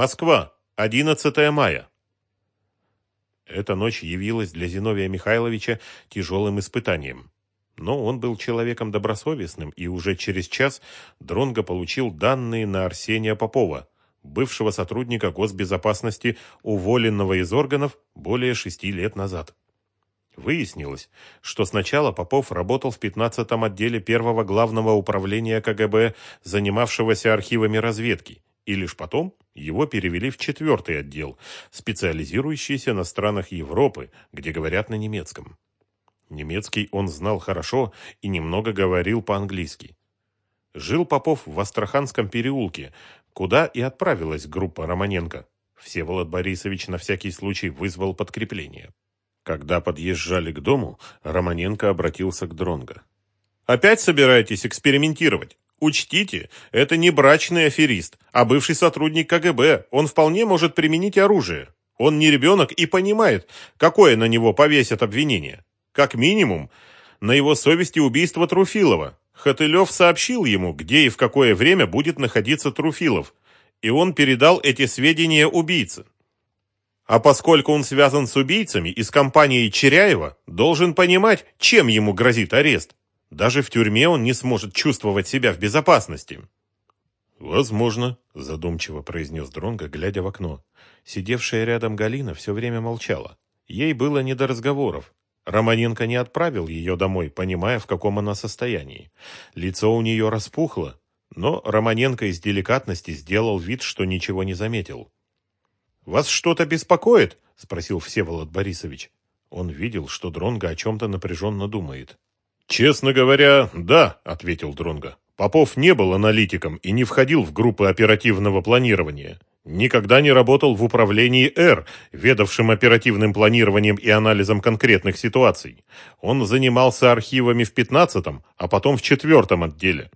Москва, 11 мая. Эта ночь явилась для Зиновия Михайловича тяжелым испытанием. Но он был человеком добросовестным, и уже через час Дронго получил данные на Арсения Попова, бывшего сотрудника госбезопасности, уволенного из органов более шести лет назад. Выяснилось, что сначала Попов работал в 15-м отделе первого главного управления КГБ, занимавшегося архивами разведки, и лишь потом его перевели в четвертый отдел, специализирующийся на странах Европы, где говорят на немецком. Немецкий он знал хорошо и немного говорил по-английски. Жил Попов в Астраханском переулке, куда и отправилась группа Романенко. Всеволод Борисович на всякий случай вызвал подкрепление. Когда подъезжали к дому, Романенко обратился к Дронго. «Опять собираетесь экспериментировать? Учтите, это не брачный аферист, а бывший сотрудник КГБ. Он вполне может применить оружие. Он не ребенок и понимает, какое на него повесят обвинение. Как минимум, на его совести убийство Труфилова. Хотылев сообщил ему, где и в какое время будет находиться Труфилов, и он передал эти сведения убийце. А поскольку он связан с убийцами и с компанией Черяева, должен понимать, чем ему грозит арест. Даже в тюрьме он не сможет чувствовать себя в безопасности. «Возможно», – задумчиво произнес Дронго, глядя в окно. Сидевшая рядом Галина все время молчала. Ей было не до разговоров. Романенко не отправил ее домой, понимая, в каком она состоянии. Лицо у нее распухло, но Романенко из деликатности сделал вид, что ничего не заметил. «Вас что-то беспокоит?» – спросил Всеволод Борисович. Он видел, что Дронго о чем-то напряженно думает. «Честно говоря, да», — ответил Дронга. «Попов не был аналитиком и не входил в группы оперативного планирования. Никогда не работал в управлении «Р», ведавшим оперативным планированием и анализом конкретных ситуаций. Он занимался архивами в 15-м, а потом в четвертом отделе.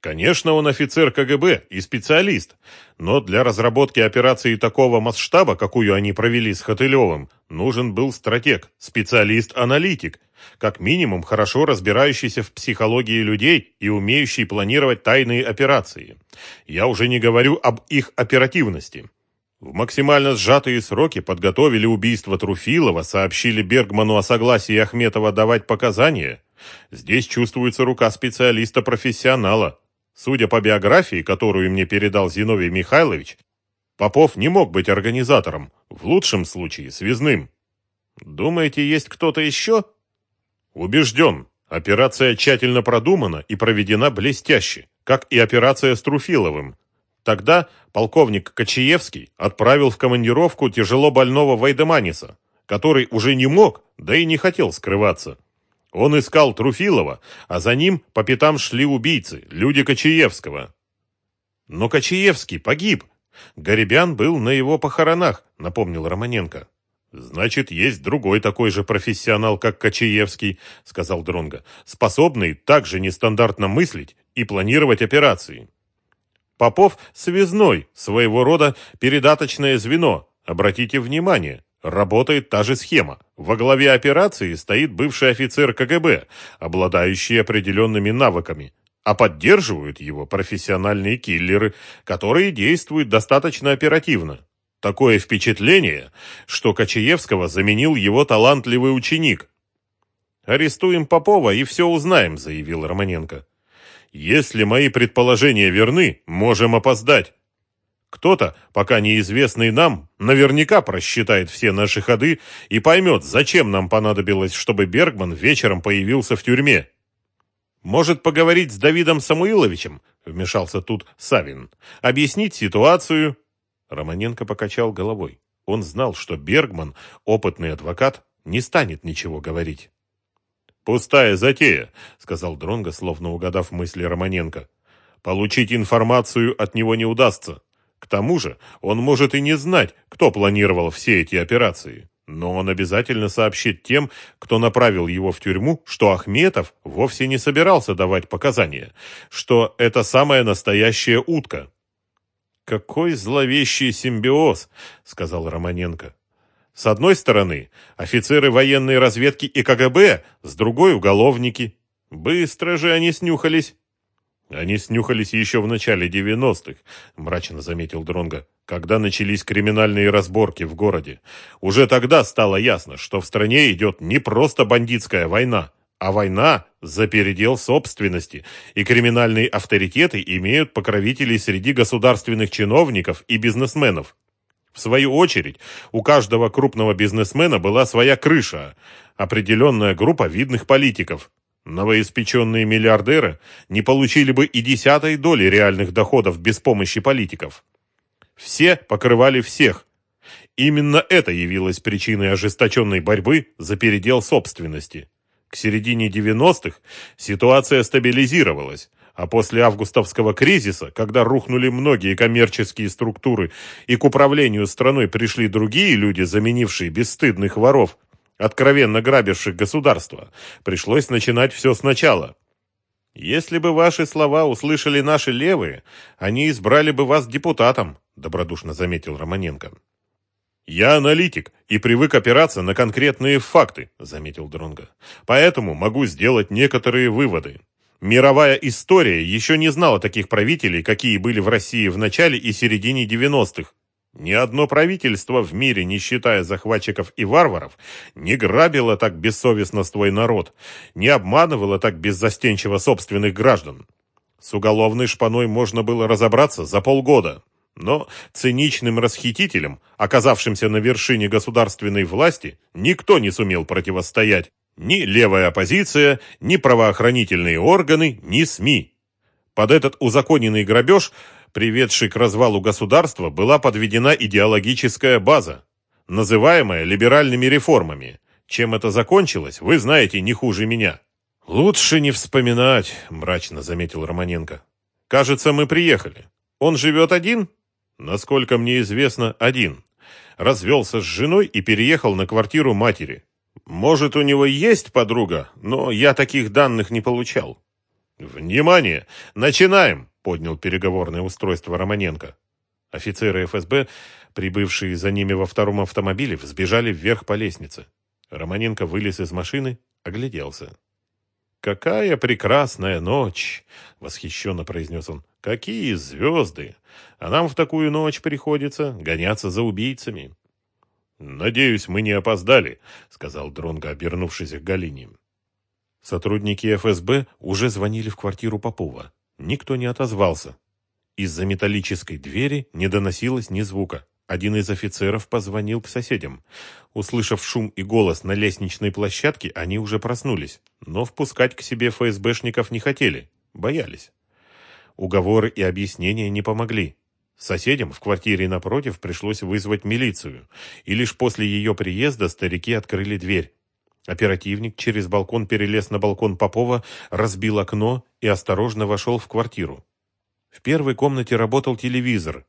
Конечно, он офицер КГБ и специалист, но для разработки операции такого масштаба, какую они провели с Хотылевым, нужен был стратег, специалист-аналитик, как минимум хорошо разбирающийся в психологии людей и умеющий планировать тайные операции. Я уже не говорю об их оперативности. В максимально сжатые сроки подготовили убийство Труфилова, сообщили Бергману о согласии Ахметова давать показания. Здесь чувствуется рука специалиста-профессионала. Судя по биографии, которую мне передал Зиновий Михайлович, Попов не мог быть организатором, в лучшем случае связным. Думаете, есть кто-то еще? Убежден, операция тщательно продумана и проведена блестяще, как и операция с Труфиловым. Тогда полковник Кочаевский отправил в командировку тяжело больного Вайдеманиса, который уже не мог, да и не хотел скрываться. Он искал Труфилова, а за ним по пятам шли убийцы, люди Кочаевского. Но Кочаевский погиб. Горебян был на его похоронах, напомнил Романенко. Значит, есть другой такой же профессионал, как Кочаевский, сказал Дронга, способный также нестандартно мыслить и планировать операции. Попов связной, своего рода передаточное звено. Обратите внимание, Работает та же схема. Во главе операции стоит бывший офицер КГБ, обладающий определенными навыками, а поддерживают его профессиональные киллеры, которые действуют достаточно оперативно. Такое впечатление, что Кочаевского заменил его талантливый ученик. «Арестуем Попова и все узнаем», — заявил Романенко. «Если мои предположения верны, можем опоздать». Кто-то, пока неизвестный нам, наверняка просчитает все наши ходы и поймет, зачем нам понадобилось, чтобы Бергман вечером появился в тюрьме. Может поговорить с Давидом Самуиловичем, вмешался тут Савин, объяснить ситуацию. Романенко покачал головой. Он знал, что Бергман, опытный адвокат, не станет ничего говорить. «Пустая затея», — сказал Дронго, словно угадав мысли Романенко. «Получить информацию от него не удастся. К тому же он может и не знать, кто планировал все эти операции. Но он обязательно сообщит тем, кто направил его в тюрьму, что Ахметов вовсе не собирался давать показания, что это самая настоящая утка. «Какой зловещий симбиоз!» — сказал Романенко. «С одной стороны, офицеры военной разведки и КГБ, с другой — уголовники. Быстро же они снюхались!» Они снюхались еще в начале девяностых, мрачно заметил Дронга, когда начались криминальные разборки в городе. Уже тогда стало ясно, что в стране идет не просто бандитская война, а война за передел собственности, и криминальные авторитеты имеют покровителей среди государственных чиновников и бизнесменов. В свою очередь, у каждого крупного бизнесмена была своя крыша, определенная группа видных политиков. Новоиспеченные миллиардеры не получили бы и десятой доли реальных доходов без помощи политиков. Все покрывали всех. Именно это явилось причиной ожесточенной борьбы за передел собственности. К середине 90-х ситуация стабилизировалась, а после августовского кризиса, когда рухнули многие коммерческие структуры и к управлению страной пришли другие люди, заменившие бесстыдных воров, откровенно грабивших государство, пришлось начинать все сначала. Если бы ваши слова услышали наши левые, они избрали бы вас депутатом, добродушно заметил Романенко. «Я аналитик и привык опираться на конкретные факты», — заметил Дронга. «Поэтому могу сделать некоторые выводы. Мировая история еще не знала таких правителей, какие были в России в начале и середине 90-х. Ни одно правительство в мире, не считая захватчиков и варваров, не грабило так бессовестно свой народ, не обманывало так беззастенчиво собственных граждан. С уголовной шпаной можно было разобраться за полгода. Но циничным расхитителям, оказавшимся на вершине государственной власти, никто не сумел противостоять. Ни левая оппозиция, ни правоохранительные органы, ни СМИ. Под этот узаконенный грабеж, приведший к развалу государства, была подведена идеологическая база, называемая либеральными реформами. Чем это закончилось, вы знаете не хуже меня. «Лучше не вспоминать», – мрачно заметил Романенко. «Кажется, мы приехали. Он живет один?» Насколько мне известно, один. Развелся с женой и переехал на квартиру матери. Может, у него есть подруга, но я таких данных не получал. «Внимание! Начинаем!» — поднял переговорное устройство Романенко. Офицеры ФСБ, прибывшие за ними во втором автомобиле, взбежали вверх по лестнице. Романенко вылез из машины, огляделся. «Какая прекрасная ночь!» — восхищенно произнес он. «Какие звезды! А нам в такую ночь приходится гоняться за убийцами!» «Надеюсь, мы не опоздали», — сказал Дронго, обернувшись к Галине. Сотрудники ФСБ уже звонили в квартиру Попова. Никто не отозвался. Из-за металлической двери не доносилось ни звука. Один из офицеров позвонил к соседям. Услышав шум и голос на лестничной площадке, они уже проснулись, но впускать к себе ФСБшников не хотели, боялись. Уговоры и объяснения не помогли. Соседям в квартире напротив пришлось вызвать милицию, и лишь после ее приезда старики открыли дверь. Оперативник через балкон перелез на балкон Попова, разбил окно и осторожно вошел в квартиру. В первой комнате работал телевизор,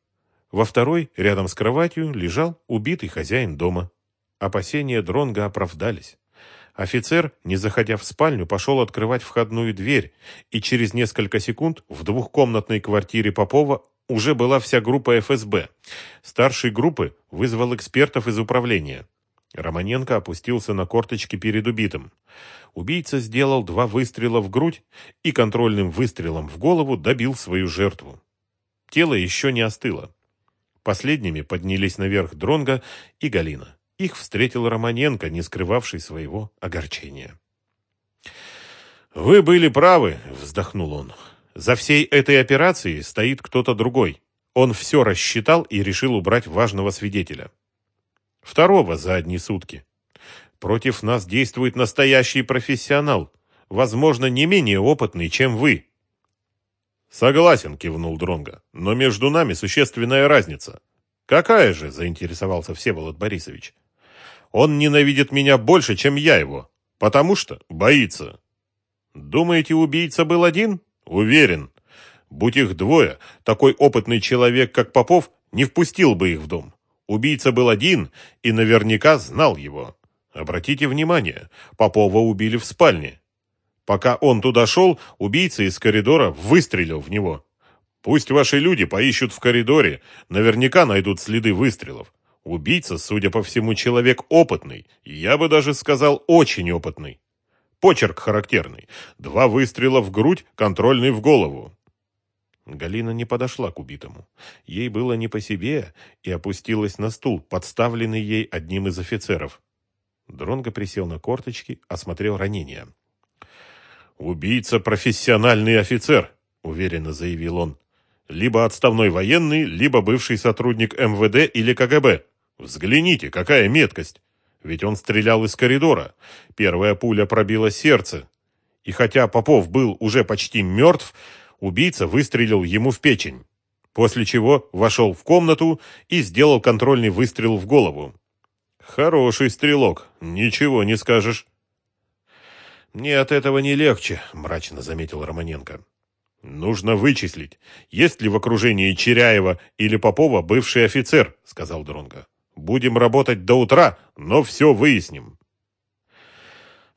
во второй, рядом с кроватью, лежал убитый хозяин дома. Опасения Дронга оправдались. Офицер, не заходя в спальню, пошел открывать входную дверь, и через несколько секунд в двухкомнатной квартире Попова уже была вся группа ФСБ. Старший группы вызвал экспертов из управления. Романенко опустился на корточки перед убитым. Убийца сделал два выстрела в грудь и контрольным выстрелом в голову добил свою жертву. Тело еще не остыло. Последними поднялись наверх Дронга и Галина. Их встретил Романенко, не скрывавший своего огорчения. «Вы были правы», — вздохнул он. «За всей этой операцией стоит кто-то другой. Он все рассчитал и решил убрать важного свидетеля. Второго за одни сутки. Против нас действует настоящий профессионал, возможно, не менее опытный, чем вы. Согласен, кивнул Дронга. Но между нами существенная разница. Какая же, заинтересовался Всеволод Борисович. Он ненавидит меня больше, чем я его, потому что боится. Думаете, убийца был один? Уверен. Будь их двое, такой опытный человек, как Попов, не впустил бы их в дом. Убийца был один и наверняка знал его. Обратите внимание, Попова убили в спальне. Пока он туда шел, убийца из коридора выстрелил в него. Пусть ваши люди поищут в коридоре, наверняка найдут следы выстрелов. Убийца, судя по всему, человек опытный, я бы даже сказал, очень опытный. Почерк характерный. Два выстрела в грудь, контрольный в голову. Галина не подошла к убитому. Ей было не по себе и опустилась на стул, подставленный ей одним из офицеров. Дронго присел на корточки, осмотрел ранение. «Убийца – профессиональный офицер», – уверенно заявил он. «Либо отставной военный, либо бывший сотрудник МВД или КГБ. Взгляните, какая меткость! Ведь он стрелял из коридора. Первая пуля пробила сердце. И хотя Попов был уже почти мертв, убийца выстрелил ему в печень, после чего вошел в комнату и сделал контрольный выстрел в голову. Хороший стрелок, ничего не скажешь. Мне от этого не легче, мрачно заметил Романенко. Нужно вычислить, есть ли в окружении Черяева или Попова бывший офицер, сказал Дронга. Будем работать до утра, но все выясним.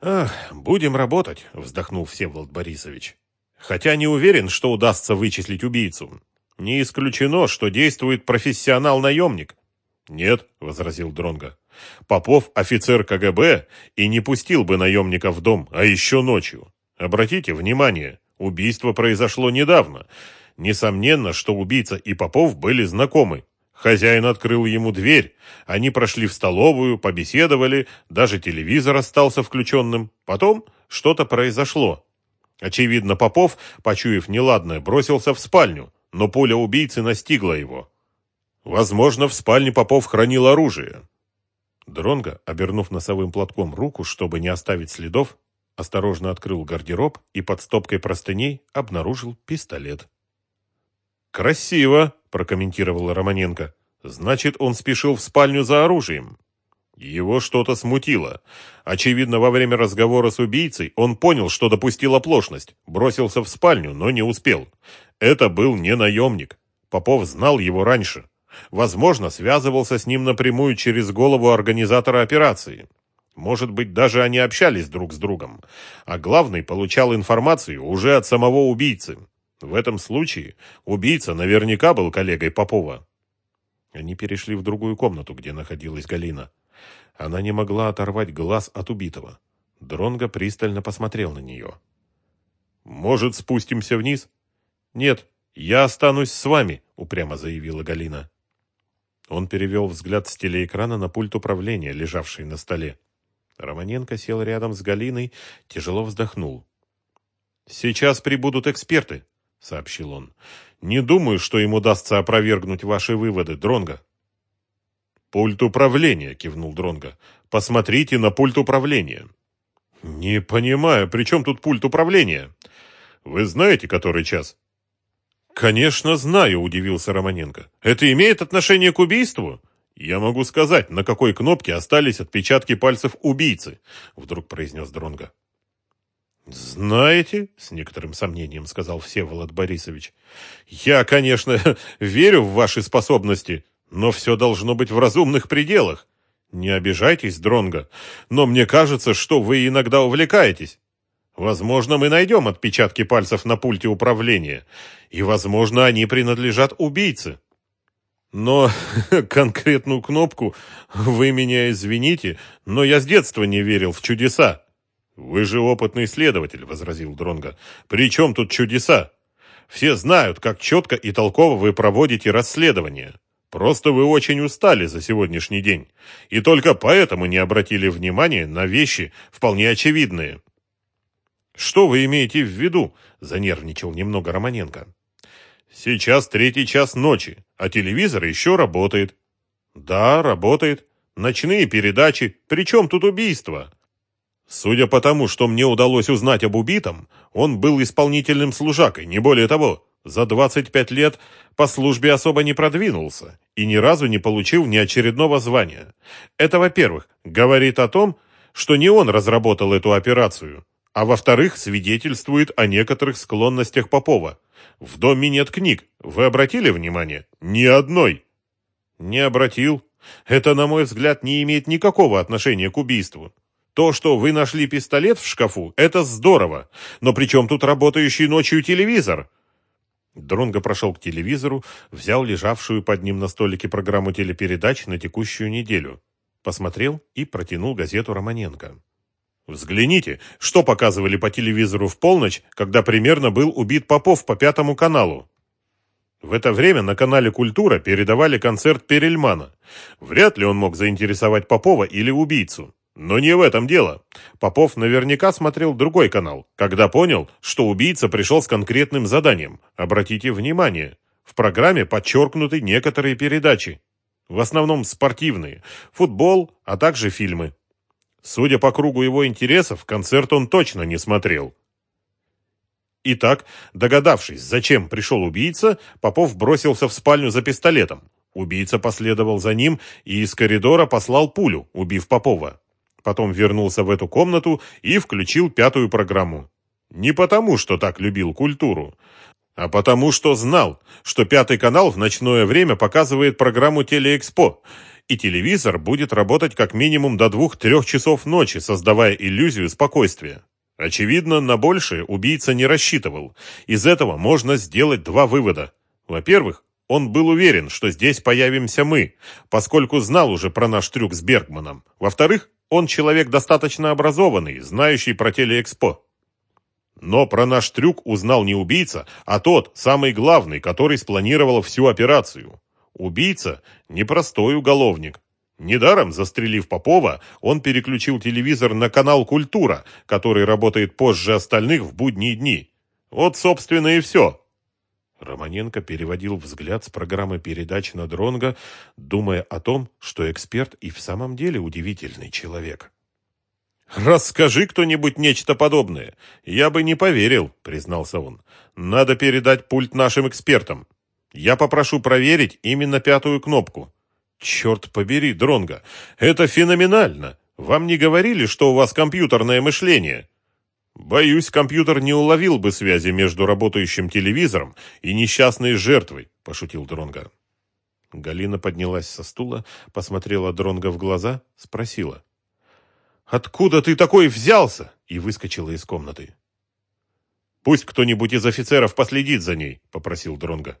Ах, будем работать, вздохнул Всеволод Борисович. Хотя не уверен, что удастся вычислить убийцу. Не исключено, что действует профессионал-наемник. Нет, возразил Дронга. Попов офицер КГБ и не пустил бы наемника в дом, а еще ночью. Обратите внимание, убийство произошло недавно. Несомненно, что убийца и Попов были знакомы. Хозяин открыл ему дверь. Они прошли в столовую, побеседовали, даже телевизор остался включенным. Потом что-то произошло. Очевидно, Попов, почуяв неладное, бросился в спальню, но пуля убийцы настигла его. Возможно, в спальне Попов хранил оружие. Дронго, обернув носовым платком руку, чтобы не оставить следов, осторожно открыл гардероб и под стопкой простыней обнаружил пистолет. «Красиво!» – прокомментировал Романенко. «Значит, он спешил в спальню за оружием». Его что-то смутило. Очевидно, во время разговора с убийцей он понял, что допустил оплошность, бросился в спальню, но не успел. Это был не наемник. Попов знал его раньше. Возможно, связывался с ним напрямую через голову организатора операции. Может быть, даже они общались друг с другом. А главный получал информацию уже от самого убийцы. В этом случае убийца наверняка был коллегой Попова. Они перешли в другую комнату, где находилась Галина. Она не могла оторвать глаз от убитого. Дронго пристально посмотрел на нее. «Может, спустимся вниз?» «Нет, я останусь с вами», — упрямо заявила Галина. Он перевел взгляд с телеэкрана на пульт управления, лежавший на столе. Романенко сел рядом с Галиной, тяжело вздохнул. «Сейчас прибудут эксперты», — сообщил он. «Не думаю, что им удастся опровергнуть ваши выводы, Дронго. «Пульт управления», — кивнул Дронго. «Посмотрите на пульт управления». «Не понимаю, при чем тут пульт управления? Вы знаете, который час?» «Конечно знаю», — удивился Романенко. «Это имеет отношение к убийству?» «Я могу сказать, на какой кнопке остались отпечатки пальцев убийцы», — вдруг произнес Дронго. «Знаете», — с некоторым сомнением сказал Всеволод Борисович, «я, конечно, верю в ваши способности, но все должно быть в разумных пределах. Не обижайтесь, Дронго, но мне кажется, что вы иногда увлекаетесь. Возможно, мы найдем отпечатки пальцев на пульте управления, и, возможно, они принадлежат убийце. Но конкретную кнопку, вы меня извините, но я с детства не верил в чудеса. Вы же опытный следователь, возразил Дронго. При чем тут чудеса? Все знают, как четко и толково вы проводите расследование. Просто вы очень устали за сегодняшний день, и только поэтому не обратили внимания на вещи вполне очевидные. Что вы имеете в виду? занервничал немного Романенко. Сейчас третий час ночи, а телевизор еще работает. Да, работает. Ночные передачи. Причем тут убийство? Судя по тому, что мне удалось узнать об убитом, он был исполнительным служакой, не более того. За 25 лет по службе особо не продвинулся и ни разу не получил ни очередного звания. Это, во-первых, говорит о том, что не он разработал эту операцию, а во-вторых, свидетельствует о некоторых склонностях Попова. В доме нет книг. Вы обратили внимание? Ни одной. Не обратил. Это, на мой взгляд, не имеет никакого отношения к убийству. То, что вы нашли пистолет в шкафу, это здорово. Но при чем тут работающий ночью телевизор? Дронго прошел к телевизору, взял лежавшую под ним на столике программу телепередач на текущую неделю. Посмотрел и протянул газету Романенко. «Взгляните, что показывали по телевизору в полночь, когда примерно был убит Попов по пятому каналу». В это время на канале «Культура» передавали концерт Перельмана. Вряд ли он мог заинтересовать Попова или убийцу. Но не в этом дело. Попов наверняка смотрел другой канал, когда понял, что убийца пришел с конкретным заданием. Обратите внимание, в программе подчеркнуты некоторые передачи. В основном спортивные, футбол, а также фильмы. Судя по кругу его интересов, концерт он точно не смотрел. Итак, догадавшись, зачем пришел убийца, Попов бросился в спальню за пистолетом. Убийца последовал за ним и из коридора послал пулю, убив Попова. Потом вернулся в эту комнату и включил пятую программу. Не потому, что так любил культуру, а потому, что знал, что пятый канал в ночное время показывает программу «Телеэкспо», и телевизор будет работать как минимум до двух-трех часов ночи, создавая иллюзию спокойствия. Очевидно, на большее убийца не рассчитывал. Из этого можно сделать два вывода. Во-первых, он был уверен, что здесь появимся мы, поскольку знал уже про наш трюк с Бергманом. Во-вторых, он человек достаточно образованный, знающий про телеэкспо. Но про наш трюк узнал не убийца, а тот, самый главный, который спланировал всю операцию. Убийца – непростой уголовник. Недаром, застрелив Попова, он переключил телевизор на канал «Культура», который работает позже остальных в будние дни. Вот, собственно, и все. Романенко переводил взгляд с программы передач на Дронга, думая о том, что эксперт и в самом деле удивительный человек. «Расскажи кто-нибудь нечто подобное. Я бы не поверил», — признался он. «Надо передать пульт нашим экспертам. Я попрошу проверить именно пятую кнопку». «Черт побери, Дронга, это феноменально! Вам не говорили, что у вас компьютерное мышление?» Боюсь, компьютер не уловил бы связи между работающим телевизором и несчастной жертвой, пошутил Дронга. Галина поднялась со стула, посмотрела Дронга в глаза, спросила: "Откуда ты такой взялся?" и выскочила из комнаты. "Пусть кто-нибудь из офицеров последит за ней", попросил Дронга.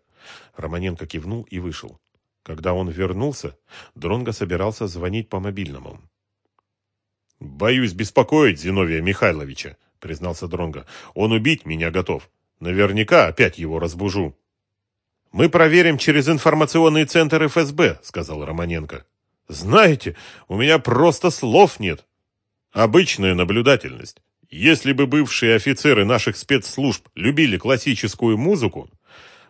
Романенко кивнул и вышел. Когда он вернулся, Дронга собирался звонить по мобильному. «Боюсь беспокоить Зиновия Михайловича», признался Дронга. Он убить меня готов. Наверняка опять его разбужу. Мы проверим через информационный центр ФСБ, сказал Романенко. Знаете, у меня просто слов нет. Обычная наблюдательность. Если бы бывшие офицеры наших спецслужб любили классическую музыку,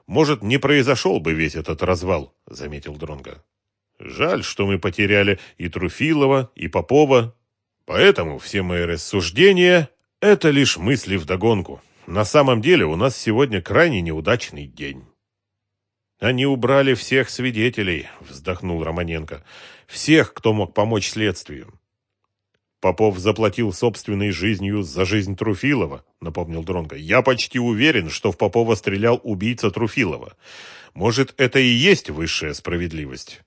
может, не произошел бы весь этот развал, заметил Дронга. Жаль, что мы потеряли и Труфилова, и Попова. Поэтому все мои рассуждения это лишь мысли вдогонку. На самом деле у нас сегодня крайне неудачный день. Они убрали всех свидетелей, вздохнул Романенко. Всех, кто мог помочь следствию. Попов заплатил собственной жизнью за жизнь Труфилова, напомнил Дронго. Я почти уверен, что в Попова стрелял убийца Труфилова. Может, это и есть высшая справедливость.